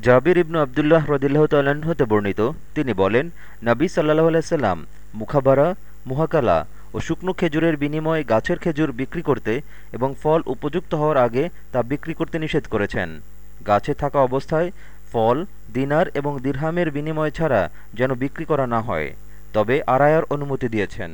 জাবির ইবনু আবদুল্লাহ রদিল্লাহ হতে বর্ণিত, তিনি বলেন, নাবী সাল্লাহ আলাইসাল্লাম মুখাবারা মুহাকালা ও শুকনো খেজুরের বিনিময়ে গাছের খেজুর বিক্রি করতে এবং ফল উপযুক্ত হওয়ার আগে তা বিক্রি করতে নিষেধ করেছেন। গাছে থাকা অবস্থায় ফল, দিনার এবং দিরহামের বিনিময় ছাড়া যেন বিক্রি করা না হয়, তবে আড়ায়ার অনুমতি দিয়েছেন।